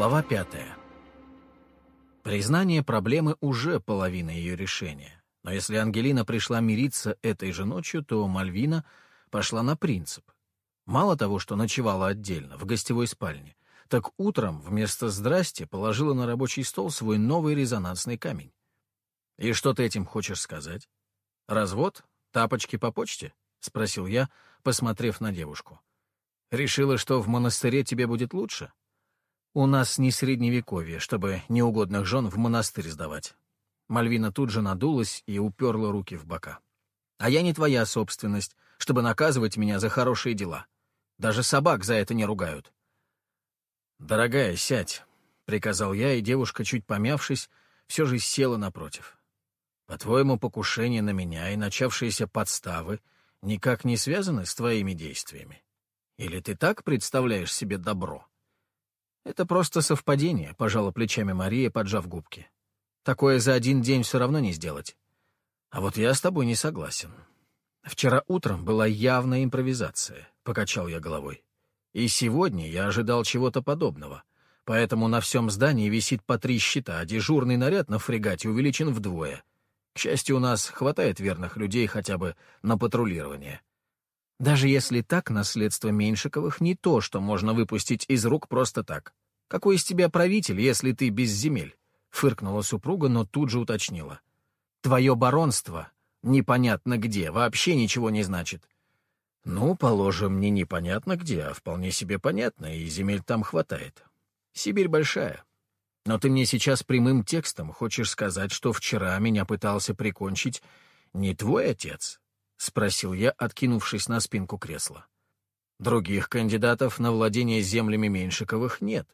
Глава пятая. Признание проблемы уже половина ее решения. Но если Ангелина пришла мириться этой же ночью, то Мальвина пошла на принцип. Мало того, что ночевала отдельно, в гостевой спальне, так утром вместо «здрасте» положила на рабочий стол свой новый резонансный камень. «И что ты этим хочешь сказать? Развод? Тапочки по почте?» — спросил я, посмотрев на девушку. «Решила, что в монастыре тебе будет лучше?» «У нас не средневековье, чтобы неугодных жен в монастырь сдавать». Мальвина тут же надулась и уперла руки в бока. «А я не твоя собственность, чтобы наказывать меня за хорошие дела. Даже собак за это не ругают». «Дорогая, сядь», — приказал я, и девушка, чуть помявшись, все же села напротив. «По-твоему, покушение на меня и начавшиеся подставы никак не связаны с твоими действиями? Или ты так представляешь себе добро?» «Это просто совпадение», — пожала плечами Мария, поджав губки. «Такое за один день все равно не сделать». «А вот я с тобой не согласен. Вчера утром была явная импровизация», — покачал я головой. «И сегодня я ожидал чего-то подобного. Поэтому на всем здании висит по три щита, а дежурный наряд на фрегате увеличен вдвое. К счастью, у нас хватает верных людей хотя бы на патрулирование». Даже если так, наследство Меньшиковых не то, что можно выпустить из рук просто так. Какой из тебя правитель, если ты без земель? Фыркнула супруга, но тут же уточнила. Твое баронство непонятно где, вообще ничего не значит. Ну, положим, не непонятно где, а вполне себе понятно, и земель там хватает. Сибирь большая. Но ты мне сейчас прямым текстом хочешь сказать, что вчера меня пытался прикончить не твой отец, — спросил я, откинувшись на спинку кресла. «Других кандидатов на владение землями Меньшиковых нет,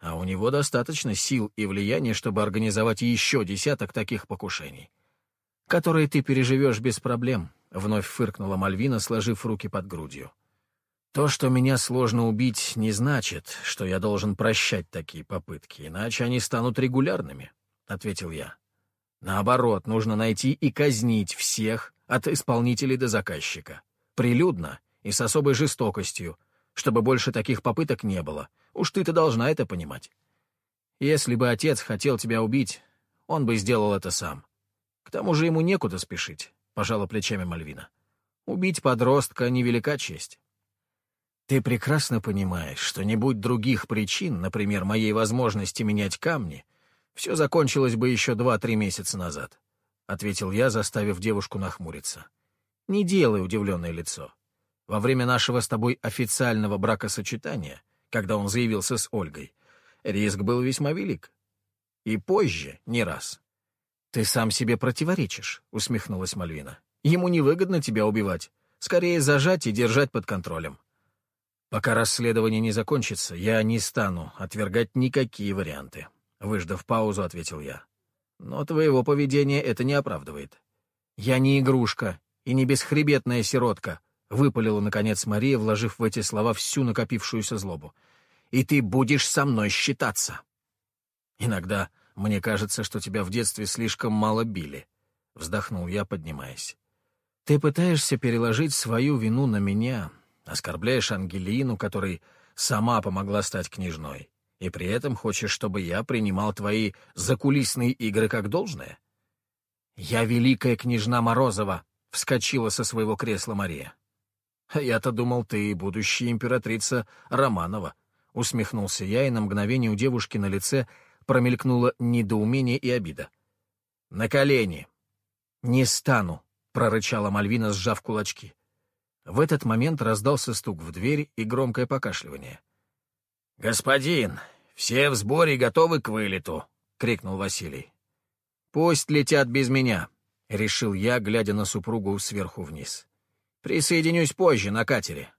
а у него достаточно сил и влияния, чтобы организовать еще десяток таких покушений, которые ты переживешь без проблем», — вновь фыркнула Мальвина, сложив руки под грудью. «То, что меня сложно убить, не значит, что я должен прощать такие попытки, иначе они станут регулярными», — ответил я. «Наоборот, нужно найти и казнить всех, от исполнителей до заказчика. Прилюдно и с особой жестокостью, чтобы больше таких попыток не было. Уж ты-то должна это понимать. Если бы отец хотел тебя убить, он бы сделал это сам. К тому же ему некуда спешить, — пожала плечами Мальвина. Убить подростка — невелика честь. Ты прекрасно понимаешь, что не будь других причин, например, моей возможности менять камни, все закончилось бы еще два-три месяца назад. — ответил я, заставив девушку нахмуриться. «Не делай удивленное лицо. Во время нашего с тобой официального бракосочетания, когда он заявился с Ольгой, риск был весьма велик. И позже не раз. «Ты сам себе противоречишь», — усмехнулась Мальвина. «Ему невыгодно тебя убивать. Скорее зажать и держать под контролем. Пока расследование не закончится, я не стану отвергать никакие варианты», — выждав паузу, ответил я. Но твоего поведения это не оправдывает. Я не игрушка и не бесхребетная сиротка, — выпалила, наконец, Мария, вложив в эти слова всю накопившуюся злобу. «И ты будешь со мной считаться!» «Иногда мне кажется, что тебя в детстве слишком мало били», — вздохнул я, поднимаясь. «Ты пытаешься переложить свою вину на меня, оскорбляешь Ангелину, которой сама помогла стать княжной и при этом хочешь, чтобы я принимал твои закулисные игры как должное? Я великая княжна Морозова, — вскочила со своего кресла Мария. «Я-то думал, ты будущая императрица Романова», — усмехнулся я, и на мгновение у девушки на лице промелькнуло недоумение и обида. «На колени!» «Не стану», — прорычала Мальвина, сжав кулачки. В этот момент раздался стук в дверь и громкое покашливание. «Господин, все в сборе готовы к вылету!» — крикнул Василий. «Пусть летят без меня», — решил я, глядя на супругу сверху вниз. «Присоединюсь позже на катере».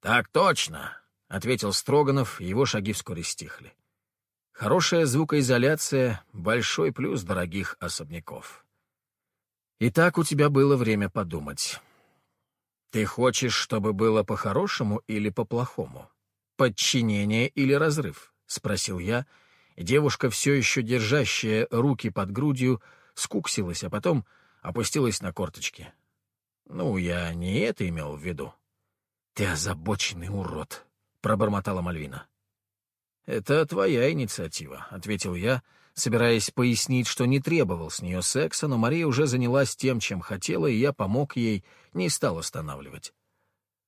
«Так точно», — ответил Строганов, его шаги вскоре стихли. Хорошая звукоизоляция — большой плюс дорогих особняков. И так у тебя было время подумать. Ты хочешь, чтобы было по-хорошему или по-плохому? «Подчинение или разрыв?» — спросил я. Девушка, все еще держащая руки под грудью, скуксилась, а потом опустилась на корточки. «Ну, я не это имел в виду». «Ты озабоченный урод», — пробормотала Мальвина. «Это твоя инициатива», — ответил я, собираясь пояснить, что не требовал с нее секса, но Мария уже занялась тем, чем хотела, и я помог ей, не стал останавливать.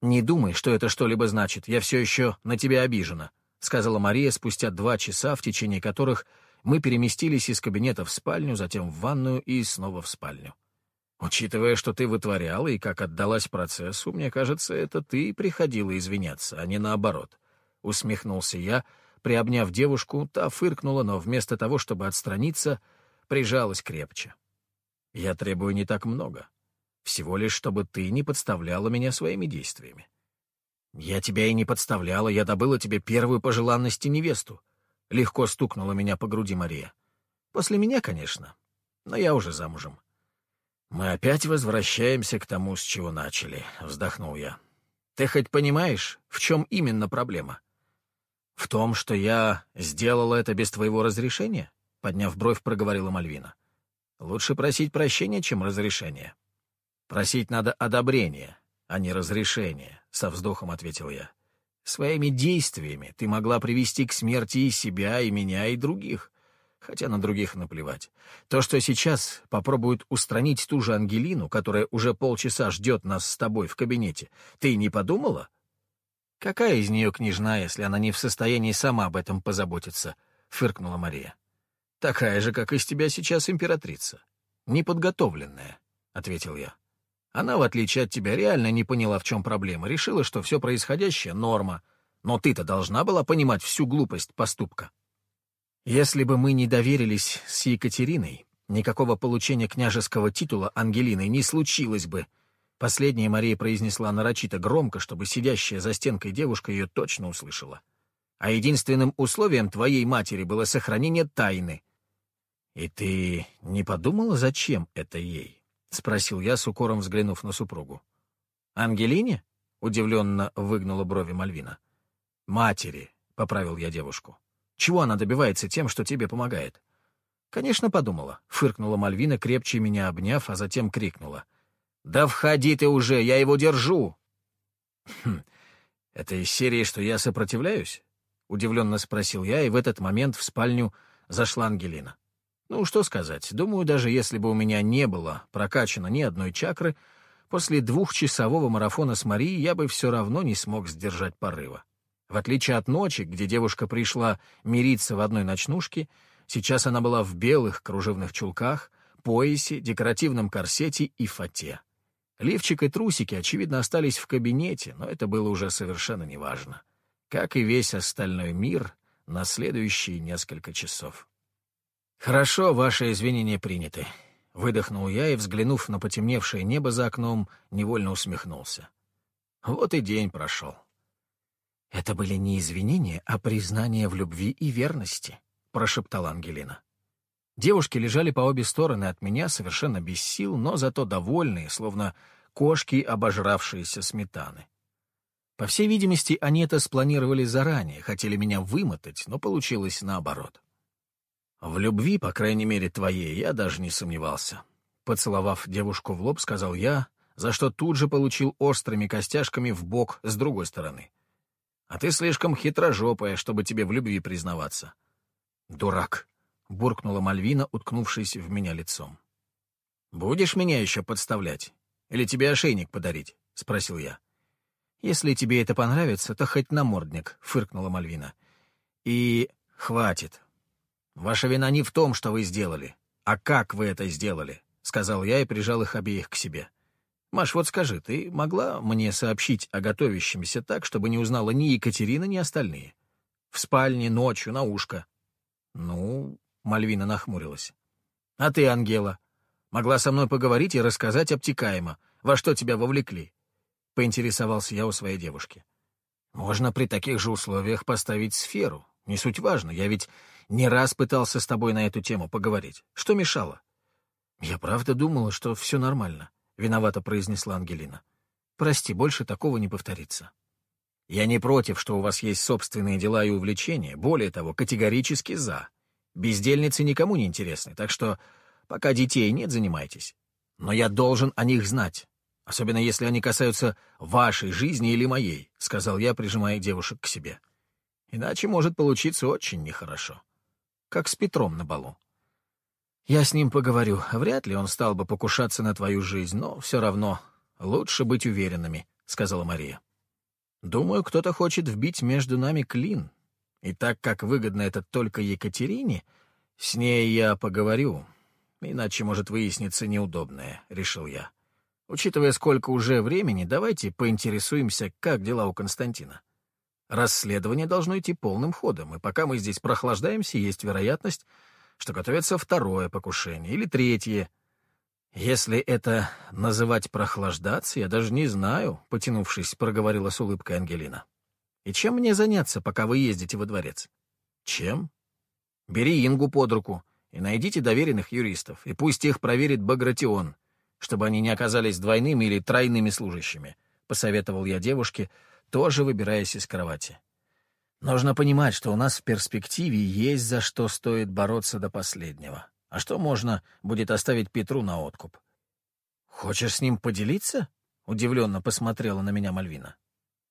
«Не думай, что это что-либо значит, я все еще на тебя обижена», — сказала Мария спустя два часа, в течение которых мы переместились из кабинета в спальню, затем в ванную и снова в спальню. Учитывая, что ты вытворяла и как отдалась процессу, мне кажется, это ты приходила извиняться, а не наоборот. Усмехнулся я, приобняв девушку, та фыркнула, но вместо того, чтобы отстраниться, прижалась крепче. Я требую не так много. Всего лишь, чтобы ты не подставляла меня своими действиями. Я тебя и не подставляла, я добыла тебе первую по желанности невесту. Легко стукнула меня по груди Мария. После меня, конечно, но я уже замужем. «Мы опять возвращаемся к тому, с чего начали», — вздохнул я. «Ты хоть понимаешь, в чем именно проблема?» «В том, что я сделала это без твоего разрешения?» — подняв бровь, проговорила Мальвина. «Лучше просить прощения, чем разрешения». «Просить надо одобрения, а не разрешения», — со вздохом ответил я. «Своими действиями ты могла привести к смерти и себя, и меня, и других хотя на других наплевать. То, что сейчас попробуют устранить ту же Ангелину, которая уже полчаса ждет нас с тобой в кабинете, ты не подумала? Какая из нее княжна, если она не в состоянии сама об этом позаботиться? — фыркнула Мария. Такая же, как из тебя сейчас императрица. Неподготовленная, — ответил я. Она, в отличие от тебя, реально не поняла, в чем проблема, решила, что все происходящее — норма. Но ты-то должна была понимать всю глупость поступка. Если бы мы не доверились с Екатериной, никакого получения княжеского титула Ангелиной не случилось бы. Последняя Мария произнесла нарочито громко, чтобы сидящая за стенкой девушка ее точно услышала. А единственным условием твоей матери было сохранение тайны. «И ты не подумала, зачем это ей?» — спросил я, с укором взглянув на супругу. «Ангелине?» — удивленно выгнула брови Мальвина. «Матери», — поправил я девушку. Чего она добивается тем, что тебе помогает? Конечно, подумала. Фыркнула Мальвина, крепче меня обняв, а затем крикнула. «Да входи ты уже, я его держу!» «Хм, это из серии, что я сопротивляюсь?» Удивленно спросил я, и в этот момент в спальню зашла Ангелина. Ну, что сказать, думаю, даже если бы у меня не было прокачано ни одной чакры, после двухчасового марафона с Марией я бы все равно не смог сдержать порыва. В отличие от ночи, где девушка пришла мириться в одной ночнушке, сейчас она была в белых кружевных чулках, поясе, декоративном корсете и фате. Лифчик и трусики, очевидно, остались в кабинете, но это было уже совершенно неважно. Как и весь остальной мир на следующие несколько часов. «Хорошо, ваши извинения приняты», — выдохнул я и, взглянув на потемневшее небо за окном, невольно усмехнулся. Вот и день прошел. «Это были не извинения, а признания в любви и верности», — прошептала Ангелина. Девушки лежали по обе стороны от меня, совершенно без сил, но зато довольные, словно кошки, обожравшиеся сметаны. По всей видимости, они это спланировали заранее, хотели меня вымотать, но получилось наоборот. В любви, по крайней мере, твоей, я даже не сомневался. Поцеловав девушку в лоб, сказал я, за что тут же получил острыми костяшками в бок с другой стороны. А ты слишком хитрожопая, чтобы тебе в любви признаваться. Дурак, — буркнула Мальвина, уткнувшись в меня лицом. «Будешь меня еще подставлять? Или тебе ошейник подарить?» — спросил я. «Если тебе это понравится, то хоть намордник», — фыркнула Мальвина. «И хватит. Ваша вина не в том, что вы сделали, а как вы это сделали», — сказал я и прижал их обеих к себе. Маш, вот скажи, ты могла мне сообщить о готовящемся так, чтобы не узнала ни Екатерина, ни остальные? В спальне, ночью, на ушко. Ну, Мальвина нахмурилась. А ты, Ангела, могла со мной поговорить и рассказать обтекаемо, во что тебя вовлекли? Поинтересовался я у своей девушки. Можно при таких же условиях поставить сферу. Не суть важно, я ведь не раз пытался с тобой на эту тему поговорить. Что мешало? Я правда думала, что все нормально. — виновато произнесла Ангелина. «Прости, больше такого не повторится». «Я не против, что у вас есть собственные дела и увлечения, более того, категорически за. Бездельницы никому не интересны, так что пока детей нет, занимайтесь. Но я должен о них знать, особенно если они касаются вашей жизни или моей», — сказал я, прижимая девушек к себе. Иначе может получиться очень нехорошо. Как с Петром на балу. Я с ним поговорю. Вряд ли он стал бы покушаться на твою жизнь, но все равно лучше быть уверенными, — сказала Мария. Думаю, кто-то хочет вбить между нами клин. И так как выгодно это только Екатерине, с ней я поговорю. Иначе может выясниться неудобное, — решил я. Учитывая, сколько уже времени, давайте поинтересуемся, как дела у Константина. Расследование должно идти полным ходом, и пока мы здесь прохлаждаемся, есть вероятность, что готовится второе покушение или третье. Если это называть прохлаждаться, я даже не знаю, — потянувшись, проговорила с улыбкой Ангелина. И чем мне заняться, пока вы ездите во дворец? Чем? Бери Ингу под руку и найдите доверенных юристов, и пусть их проверит Багратион, чтобы они не оказались двойными или тройными служащими, — посоветовал я девушке, тоже выбираясь из кровати. Нужно понимать, что у нас в перспективе есть за что стоит бороться до последнего, а что можно будет оставить Петру на откуп. «Хочешь с ним поделиться?» — удивленно посмотрела на меня Мальвина.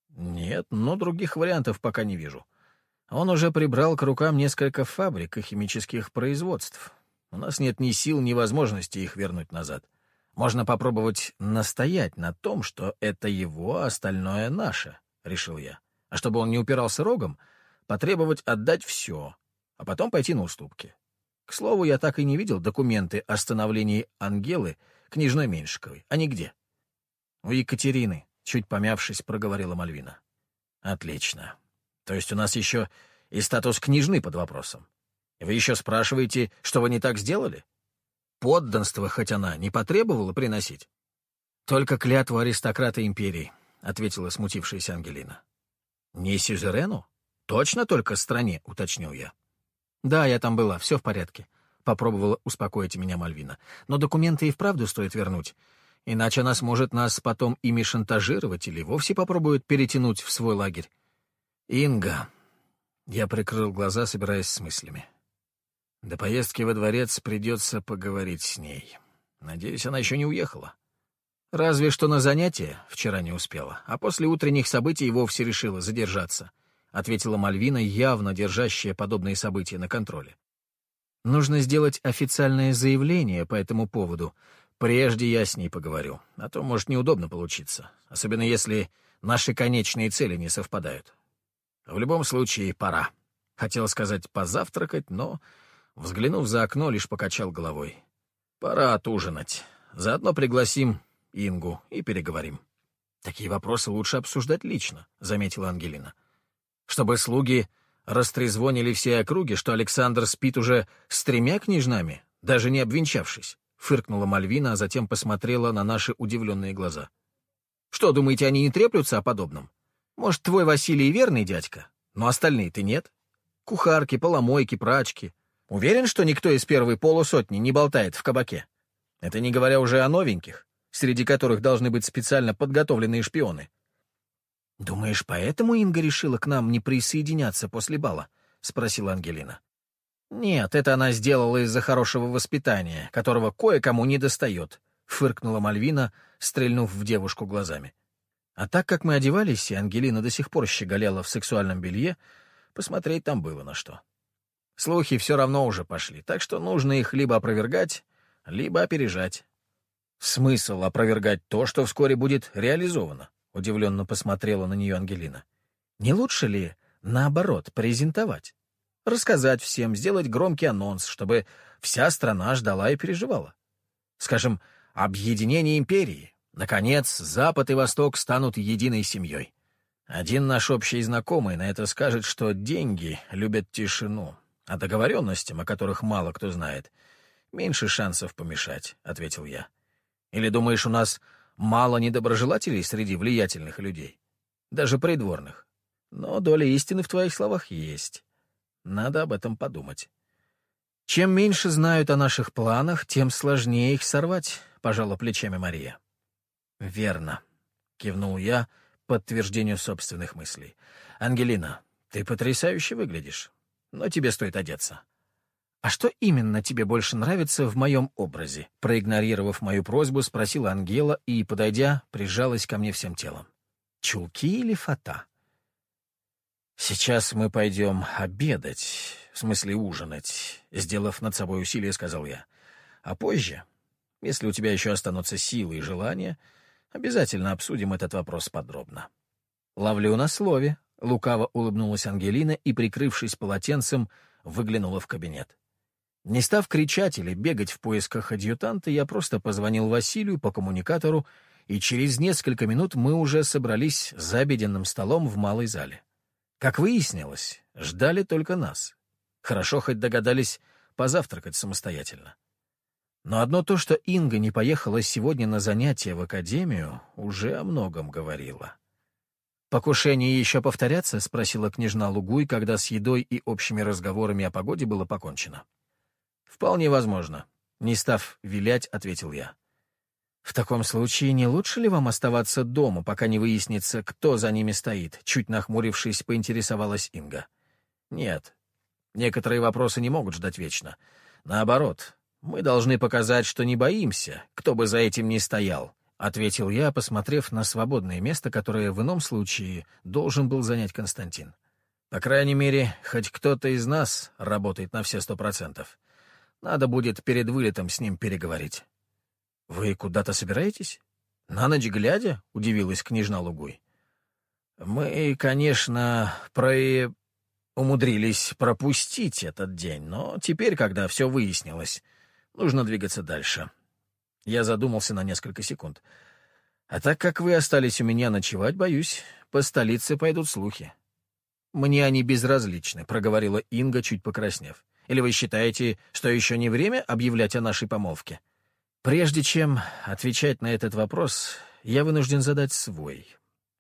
«Нет, но других вариантов пока не вижу. Он уже прибрал к рукам несколько фабрик и химических производств. У нас нет ни сил, ни возможности их вернуть назад. Можно попробовать настоять на том, что это его, а остальное наше», — решил я. А чтобы он не упирался рогом, потребовать отдать все, а потом пойти на уступки. К слову, я так и не видел документы о становлении Ангелы княжной Меньшиковой. Они где? У Екатерины, чуть помявшись, проговорила Мальвина. Отлично. То есть у нас еще и статус княжны под вопросом. Вы еще спрашиваете, что вы не так сделали? Подданство хоть она не потребовала приносить? Только клятву аристократа империи, — ответила смутившаяся Ангелина. «Не сюзерену? Точно только стране?» — уточнил я. «Да, я там была, все в порядке», — попробовала успокоить меня Мальвина. «Но документы и вправду стоит вернуть, иначе она сможет нас потом ими шантажировать или вовсе попробует перетянуть в свой лагерь». «Инга...» — я прикрыл глаза, собираясь с мыслями. «До поездки во дворец придется поговорить с ней. Надеюсь, она еще не уехала». Разве что на занятие вчера не успела, а после утренних событий вовсе решила задержаться, ответила Мальвина, явно держащая подобные события на контроле. Нужно сделать официальное заявление по этому поводу. Прежде я с ней поговорю, а то может неудобно получиться, особенно если наши конечные цели не совпадают. В любом случае, пора. Хотел сказать позавтракать, но, взглянув за окно, лишь покачал головой. Пора отужинать. Заодно пригласим Ингу и переговорим. Такие вопросы лучше обсуждать лично, — заметила Ангелина. Чтобы слуги растрезвонили все округи, что Александр спит уже с тремя княжнами, даже не обвенчавшись, — фыркнула Мальвина, а затем посмотрела на наши удивленные глаза. Что, думаете, они не треплются о подобном? Может, твой Василий верный дядька, но остальные-то нет? Кухарки, поломойки, прачки. Уверен, что никто из первой полусотни не болтает в кабаке? Это не говоря уже о новеньких среди которых должны быть специально подготовленные шпионы. «Думаешь, поэтому Инга решила к нам не присоединяться после бала?» — спросила Ангелина. «Нет, это она сделала из-за хорошего воспитания, которого кое-кому не достает», — фыркнула Мальвина, стрельнув в девушку глазами. А так как мы одевались, и Ангелина до сих пор щеголяла в сексуальном белье, посмотреть там было на что. Слухи все равно уже пошли, так что нужно их либо опровергать, либо опережать. Смысл опровергать то, что вскоре будет реализовано? Удивленно посмотрела на нее Ангелина. Не лучше ли, наоборот, презентовать? Рассказать всем, сделать громкий анонс, чтобы вся страна ждала и переживала. Скажем, объединение империи. Наконец, Запад и Восток станут единой семьей. Один наш общий знакомый на это скажет, что деньги любят тишину, а договоренностям, о которых мало кто знает, меньше шансов помешать, — ответил я. Или думаешь, у нас мало недоброжелателей среди влиятельных людей? Даже придворных. Но доля истины в твоих словах есть. Надо об этом подумать. Чем меньше знают о наших планах, тем сложнее их сорвать, — пожала плечами Мария. Верно, — кивнул я подтверждению собственных мыслей. Ангелина, ты потрясающе выглядишь, но тебе стоит одеться. «А что именно тебе больше нравится в моем образе?» Проигнорировав мою просьбу, спросила Ангела и, подойдя, прижалась ко мне всем телом. «Чулки или фата?» «Сейчас мы пойдем обедать, в смысле ужинать», — сделав над собой усилие, сказал я. «А позже, если у тебя еще останутся силы и желания, обязательно обсудим этот вопрос подробно». «Ловлю на слове», — лукаво улыбнулась Ангелина и, прикрывшись полотенцем, выглянула в кабинет. Не став кричать или бегать в поисках адъютанта, я просто позвонил Василию по коммуникатору, и через несколько минут мы уже собрались за обеденным столом в малой зале. Как выяснилось, ждали только нас. Хорошо хоть догадались позавтракать самостоятельно. Но одно то, что Инга не поехала сегодня на занятия в академию, уже о многом говорило. «Покушение еще повторятся?» — спросила княжна Лугуй, когда с едой и общими разговорами о погоде было покончено. «Вполне возможно», — не став вилять, ответил я. «В таком случае не лучше ли вам оставаться дома, пока не выяснится, кто за ними стоит?» Чуть нахмурившись, поинтересовалась Инга. «Нет. Некоторые вопросы не могут ждать вечно. Наоборот, мы должны показать, что не боимся, кто бы за этим ни стоял», — ответил я, посмотрев на свободное место, которое в ином случае должен был занять Константин. «По крайней мере, хоть кто-то из нас работает на все сто процентов. Надо будет перед вылетом с ним переговорить». «Вы куда-то собираетесь? На ночь глядя?» — удивилась княжна Лугуй. «Мы, конечно, про... умудрились пропустить этот день, но теперь, когда все выяснилось, нужно двигаться дальше». Я задумался на несколько секунд. «А так как вы остались у меня ночевать, боюсь, по столице пойдут слухи». «Мне они безразличны», — проговорила Инга, чуть покраснев. «Или вы считаете, что еще не время объявлять о нашей помолвке?» Прежде чем отвечать на этот вопрос, я вынужден задать свой.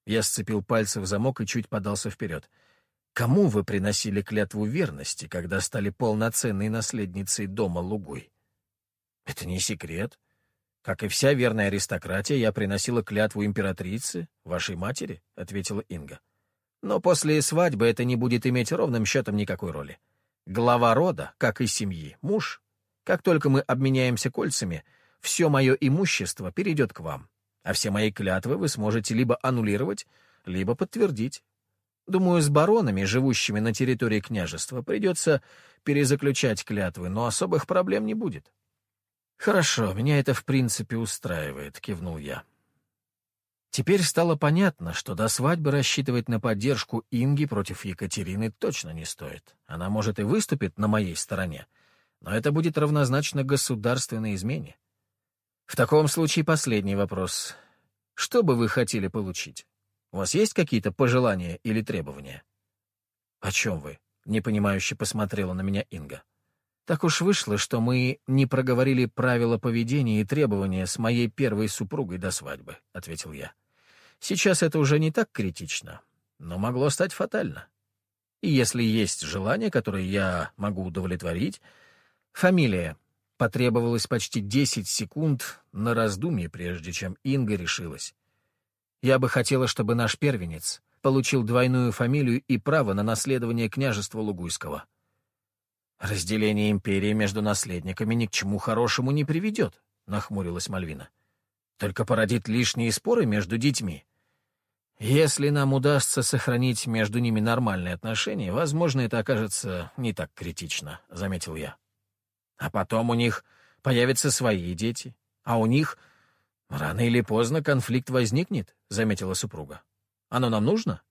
Я сцепил пальцы в замок и чуть подался вперед. Кому вы приносили клятву верности, когда стали полноценной наследницей дома Лугуй? Это не секрет. Как и вся верная аристократия, я приносила клятву императрице, вашей матери, — ответила Инга. Но после свадьбы это не будет иметь ровным счетом никакой роли. Глава рода, как и семьи, муж. Как только мы обменяемся кольцами — все мое имущество перейдет к вам, а все мои клятвы вы сможете либо аннулировать, либо подтвердить. Думаю, с баронами, живущими на территории княжества, придется перезаключать клятвы, но особых проблем не будет. «Хорошо, меня это в принципе устраивает», — кивнул я. Теперь стало понятно, что до свадьбы рассчитывать на поддержку Инги против Екатерины точно не стоит. Она, может, и выступит на моей стороне, но это будет равнозначно государственной измене. В таком случае последний вопрос. Что бы вы хотели получить? У вас есть какие-то пожелания или требования? О чем вы? Непонимающе посмотрела на меня Инга. Так уж вышло, что мы не проговорили правила поведения и требования с моей первой супругой до свадьбы, ответил я. Сейчас это уже не так критично, но могло стать фатально. И если есть желание, которое я могу удовлетворить, фамилия Потребовалось почти десять секунд на раздумье, прежде чем Инга решилась. Я бы хотела, чтобы наш первенец получил двойную фамилию и право на наследование княжества Лугуйского. «Разделение империи между наследниками ни к чему хорошему не приведет», — нахмурилась Мальвина. «Только породит лишние споры между детьми. Если нам удастся сохранить между ними нормальные отношения, возможно, это окажется не так критично», — заметил я. А потом у них появятся свои дети, а у них рано или поздно конфликт возникнет, — заметила супруга. Оно нам нужно?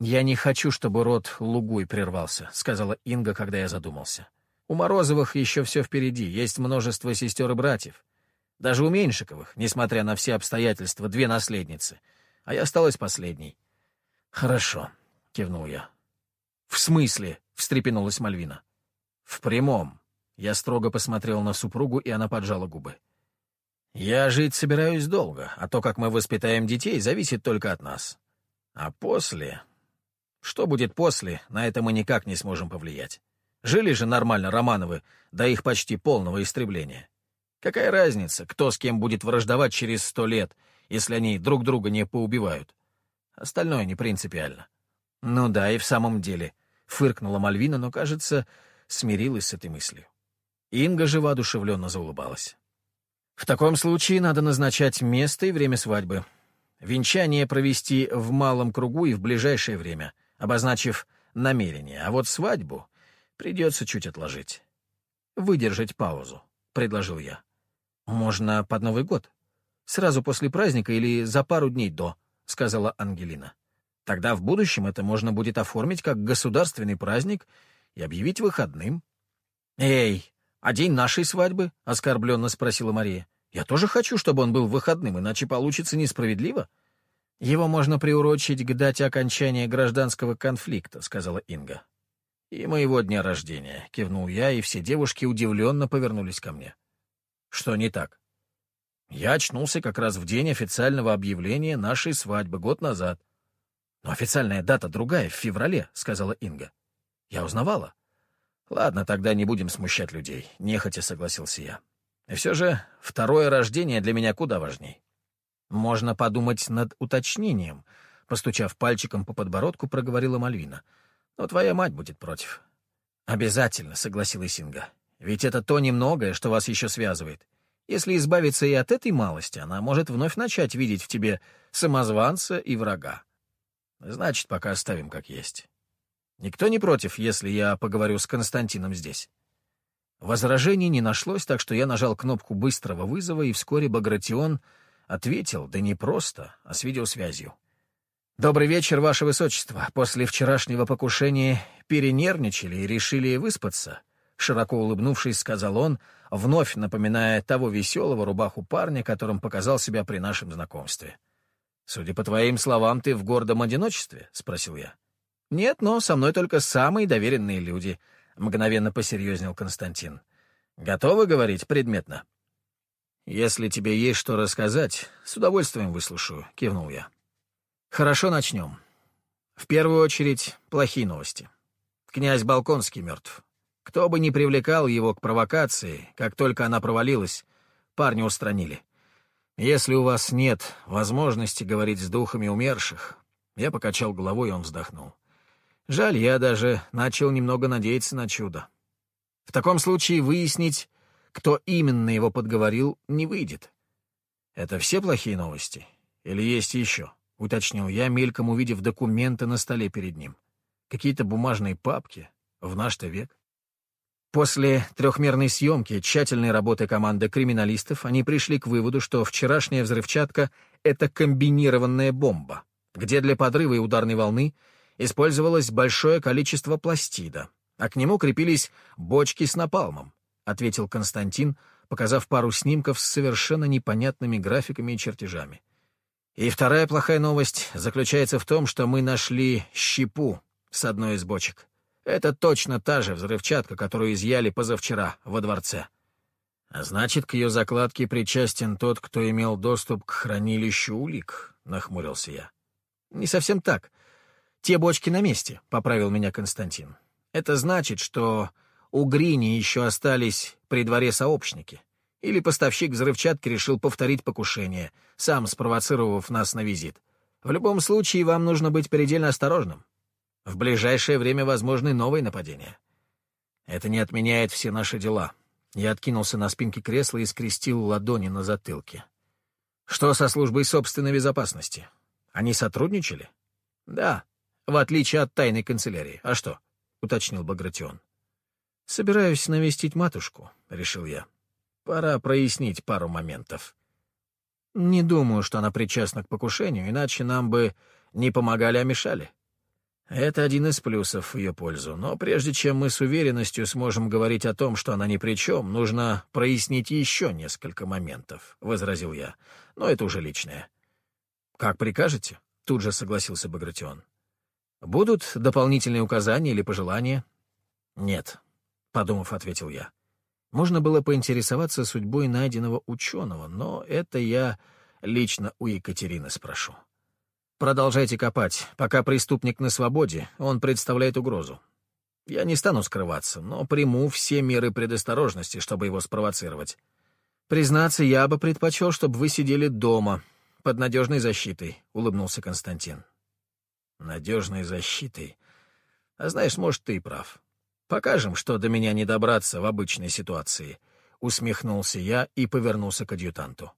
«Я не хочу, чтобы род Лугуй прервался», — сказала Инга, когда я задумался. «У Морозовых еще все впереди, есть множество сестер и братьев. Даже у Меньшиковых, несмотря на все обстоятельства, две наследницы. А я осталась последней». «Хорошо», — кивнул я. «В смысле?» — встрепенулась Мальвина. «В прямом. Я строго посмотрел на супругу, и она поджала губы. «Я жить собираюсь долго, а то, как мы воспитаем детей, зависит только от нас. А после... Что будет после, на это мы никак не сможем повлиять. Жили же нормально Романовы до их почти полного истребления. Какая разница, кто с кем будет враждовать через сто лет, если они друг друга не поубивают? Остальное не принципиально. Ну да, и в самом деле, — фыркнула Мальвина, но, кажется, смирилась с этой мыслью. Инга же воодушевленно заулыбалась. «В таком случае надо назначать место и время свадьбы. Венчание провести в малом кругу и в ближайшее время», — обозначив намерение, а вот свадьбу придется чуть отложить. Выдержать паузу, — предложил я. Можно под Новый год. Сразу после праздника или за пару дней до, — сказала Ангелина. Тогда в будущем это можно будет оформить как государственный праздник и объявить выходным. «Эй, а день нашей свадьбы?» — оскорбленно спросила Мария. «Я тоже хочу, чтобы он был выходным, иначе получится несправедливо». «Его можно приурочить к дате окончания гражданского конфликта», — сказала Инга. «И моего дня рождения», — кивнул я, и все девушки удивленно повернулись ко мне. «Что не так?» Я очнулся как раз в день официального объявления нашей свадьбы год назад. «Но официальная дата другая, в феврале», — сказала Инга. «Я узнавала». «Ладно, тогда не будем смущать людей», — нехотя согласился я. «И все же второе рождение для меня куда важней». «Можно подумать над уточнением», — постучав пальчиком по подбородку, проговорила Мальвина. «Но твоя мать будет против». «Обязательно», — согласилась Инга. «Ведь это то немногое, что вас еще связывает. Если избавиться и от этой малости, она может вновь начать видеть в тебе самозванца и врага. Значит, пока оставим как есть. Никто не против, если я поговорю с Константином здесь. Возражений не нашлось, так что я нажал кнопку быстрого вызова, и вскоре Багратион ответил, да не просто, а с видеосвязью. «Добрый вечер, Ваше Высочество. После вчерашнего покушения перенервничали и решили выспаться», — широко улыбнувшись, сказал он, вновь напоминая того веселого рубаху парня, которым показал себя при нашем знакомстве. «Судя по твоим словам, ты в гордом одиночестве?» — спросил я. «Нет, но со мной только самые доверенные люди», — мгновенно посерьезнел Константин. «Готовы говорить предметно?» «Если тебе есть что рассказать, с удовольствием выслушаю», — кивнул я. «Хорошо, начнем. В первую очередь, плохие новости. Князь Балконский мертв. Кто бы ни привлекал его к провокации, как только она провалилась, парня устранили. Если у вас нет возможности говорить с духами умерших, я покачал головой, и он вздохнул. Жаль, я даже начал немного надеяться на чудо. В таком случае выяснить, кто именно его подговорил, не выйдет. Это все плохие новости? Или есть еще? — уточнил я, мельком увидев документы на столе перед ним. Какие-то бумажные папки. В наш-то век. После трехмерной съемки, тщательной работы команды криминалистов, они пришли к выводу, что вчерашняя взрывчатка — это комбинированная бомба, где для подрыва и ударной волны использовалось большое количество пластида, а к нему крепились бочки с напалмом, — ответил Константин, показав пару снимков с совершенно непонятными графиками и чертежами. И вторая плохая новость заключается в том, что мы нашли щепу с одной из бочек. Это точно та же взрывчатка, которую изъяли позавчера во дворце. А значит, к ее закладке причастен тот, кто имел доступ к хранилищу улик, — нахмурился я. Не совсем так. Те бочки на месте, — поправил меня Константин. Это значит, что у Грини еще остались при дворе сообщники. Или поставщик взрывчатки решил повторить покушение, сам спровоцировав нас на визит. В любом случае, вам нужно быть предельно осторожным. В ближайшее время возможны новые нападения. Это не отменяет все наши дела. Я откинулся на спинке кресла и скрестил ладони на затылке. Что со службой собственной безопасности? Они сотрудничали? Да, в отличие от тайной канцелярии. А что? — уточнил Багратион. «Собираюсь навестить матушку», — решил я. «Пора прояснить пару моментов. Не думаю, что она причастна к покушению, иначе нам бы не помогали, а мешали. Это один из плюсов в ее пользу. Но прежде чем мы с уверенностью сможем говорить о том, что она ни при чем, нужно прояснить еще несколько моментов, — возразил я. Но это уже личное. — Как прикажете? — тут же согласился Багратион. — Будут дополнительные указания или пожелания? — Нет, — подумав, ответил я. Можно было поинтересоваться судьбой найденного ученого, но это я лично у Екатерины спрошу. Продолжайте копать. Пока преступник на свободе, он представляет угрозу. Я не стану скрываться, но приму все меры предосторожности, чтобы его спровоцировать. Признаться, я бы предпочел, чтобы вы сидели дома, под надежной защитой, — улыбнулся Константин. Надежной защитой? А знаешь, может, ты и прав. Покажем, что до меня не добраться в обычной ситуации. Усмехнулся я и повернулся к адъютанту.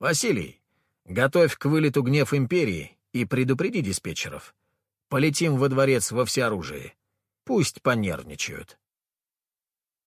Василий, готовь к вылету гнев империи и предупреди диспетчеров. полетим во дворец во всеоружии. Пусть понервничают.